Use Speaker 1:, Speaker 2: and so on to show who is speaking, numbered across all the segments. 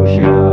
Speaker 1: ocean.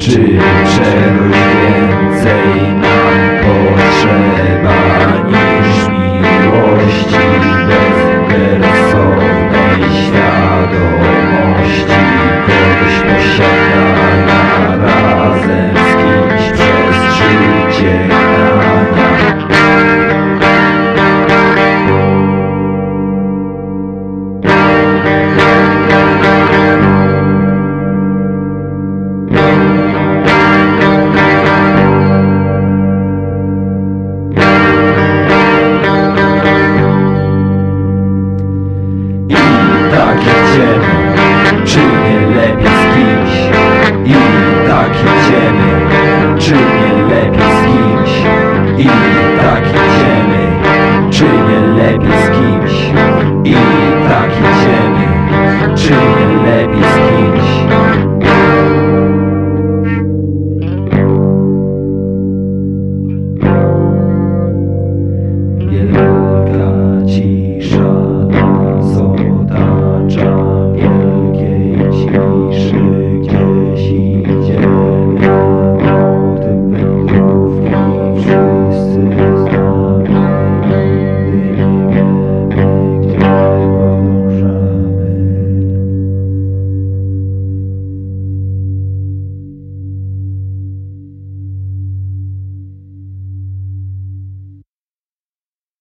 Speaker 1: Czy czegoś taki ciemny Czy nie lepiej z kimś? I taki ciemny Czy nie lepiej z kimś? I taki ciemny Czy nie lepiej z kimś? I taki ciemny Czy nie lepiej z kimś? pisze gdzieś.